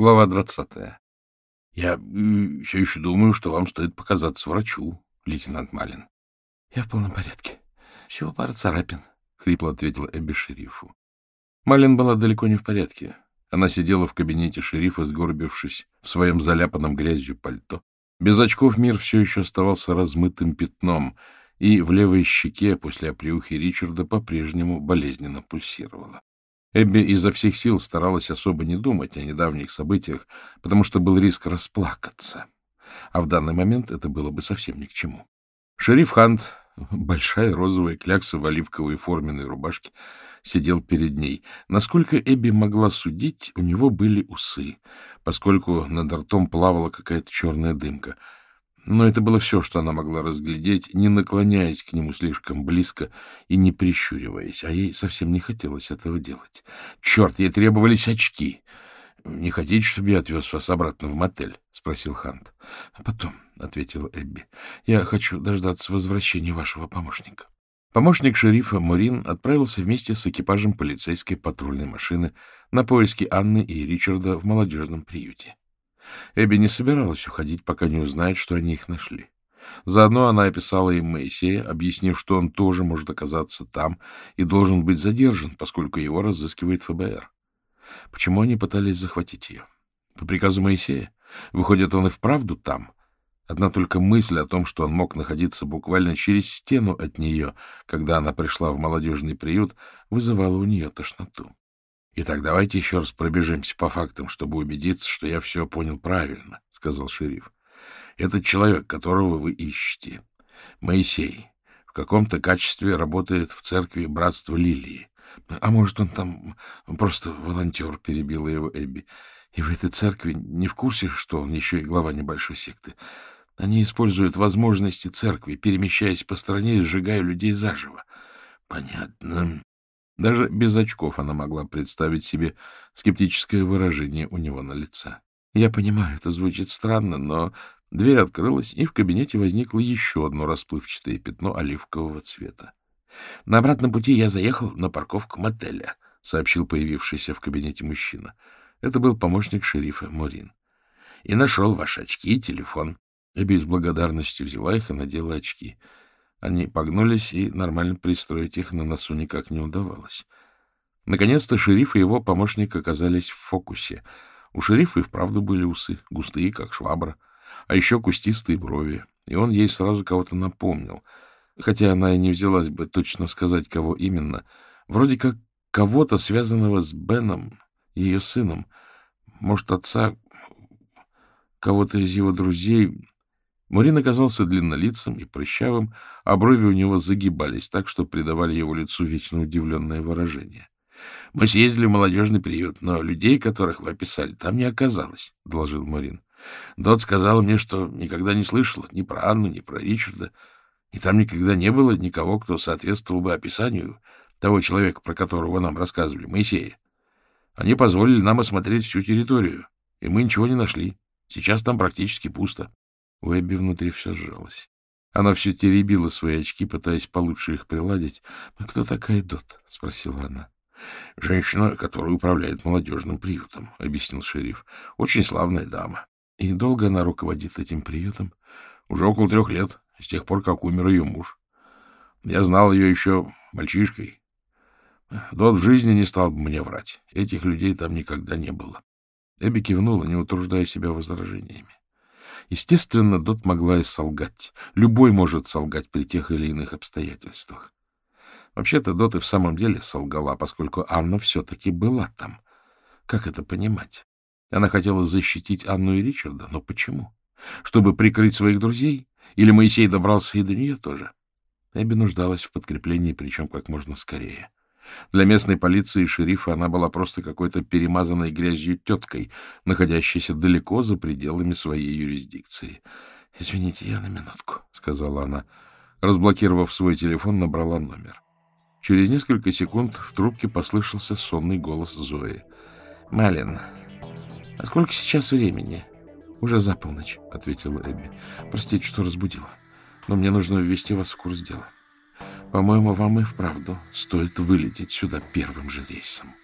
Глава двадцатая. — Я все еще думаю, что вам стоит показаться врачу, лейтенант Малин. — Я в полном порядке. Всего пара царапин, — хрипло ответила Эбби шерифу. Малин была далеко не в порядке. Она сидела в кабинете шерифа, сгорбившись в своем заляпанном грязью пальто. Без очков мир все еще оставался размытым пятном, и в левой щеке после оплеухи Ричарда по-прежнему болезненно пульсировала. Эбби изо всех сил старалась особо не думать о недавних событиях, потому что был риск расплакаться. А в данный момент это было бы совсем ни к чему. Шериф Хант, большая розовая клякса в оливковой форменной рубашке, сидел перед ней. Насколько Эбби могла судить, у него были усы, поскольку над ртом плавала какая-то черная дымка — но это было все, что она могла разглядеть, не наклоняясь к нему слишком близко и не прищуриваясь, а ей совсем не хотелось этого делать. Черт, ей требовались очки. — Не хотите, чтобы я отвез вас обратно в мотель? — спросил Хант. — А потом, — ответила Эбби, — я хочу дождаться возвращения вашего помощника. Помощник шерифа Мурин отправился вместе с экипажем полицейской патрульной машины на поиски Анны и Ричарда в молодежном приюте. Эбби не собиралась уходить, пока не узнает, что они их нашли. Заодно она описала им Моисея, объяснив, что он тоже может оказаться там и должен быть задержан, поскольку его разыскивает ФБР. Почему они пытались захватить ее? По приказу Моисея? Выходит, он и вправду там? Одна только мысль о том, что он мог находиться буквально через стену от нее, когда она пришла в молодежный приют, вызывала у нее тошноту. — Итак, давайте еще раз пробежимся по фактам, чтобы убедиться, что я все понял правильно, — сказал шериф. — Этот человек, которого вы ищете, Моисей, в каком-то качестве работает в церкви Братства Лилии. — А может, он там просто волонтер, — перебила его Эбби. — И в этой церкви не в курсе, что он еще и глава небольшой секты. Они используют возможности церкви, перемещаясь по стране и сжигая людей заживо. — Понятно, даже без очков она могла представить себе скептическое выражение у него на лице. Я понимаю, это звучит странно, но дверь открылась, и в кабинете возникло еще одно расплывчатое пятно оливкового цвета. На обратном пути я заехал на парковку мотеля, — сообщил появившийся в кабинете мужчина. Это был помощник шерифа Морин. — И нашел ваши очки и телефон. Эбби с благодарностью взяла их и надела очки. — они погнулись, и нормально пристроить их на носу никак не удавалось. Наконец-то шериф и его помощник оказались в фокусе. У шерифа и вправду были усы, густые, как швабра, а еще кустистые брови, и он ей сразу кого-то напомнил. Хотя она и не взялась бы точно сказать, кого именно. Вроде как кого-то, связанного с Беном, ее сыном. Может, отца, кого-то из его друзей, Мурин оказался длиннолицым и прыщавым, а брови у него загибались так, что придавали его лицу вечно удивленное выражение. — Мы съездили в молодежный приют, но людей, которых вы описали, там не оказалось, — доложил Мурин. Дот сказал мне, что никогда не слышала ни про Анну, ни про Ричарда, и там никогда не было никого, кто соответствовал бы описанию того человека, про которого нам рассказывали, Моисея. Они позволили нам осмотреть всю территорию, и мы ничего не нашли. Сейчас там практически пусто. У Эбби внутри все сжалось. Она все теребила свои очки, пытаясь получше их приладить. «Ну, — Кто такая Дот? — спросила она. — Женщина, которая управляет молодежным приютом, — объяснил шериф. — Очень славная дама. — И долго она руководит этим приютом? — Уже около трех лет, с тех пор, как умер ее муж. Я знал ее еще мальчишкой. Дот в жизни не стал бы мне врать. Этих людей там никогда не было. Эбби кивнула, не утруждая себя возражениями. Естественно, Дот могла и солгать. Любой может солгать при тех или иных обстоятельствах. Вообще-то Дот и в самом деле солгала, поскольку Анна все-таки была там. Как это понимать? Она хотела защитить Анну и Ричарда, но почему? Чтобы прикрыть своих друзей? Или Моисей добрался и до нее тоже? Эбби нуждалась в подкреплении, причем как можно скорее. Для местной полиции и шерифа она была просто какой-то перемазанной грязью теткой, находящейся далеко за пределами своей юрисдикции. — Извините, я на минутку, — сказала она. Разблокировав свой телефон, набрала номер. Через несколько секунд в трубке послышался сонный голос Зои. — Малин, а сколько сейчас времени? — Уже за полночь, — ответила Эбби. — Простите, что разбудила, но мне нужно ввести вас в курс дела. — по-моему, вам и вправду стоит вылететь сюда первым же рейсом.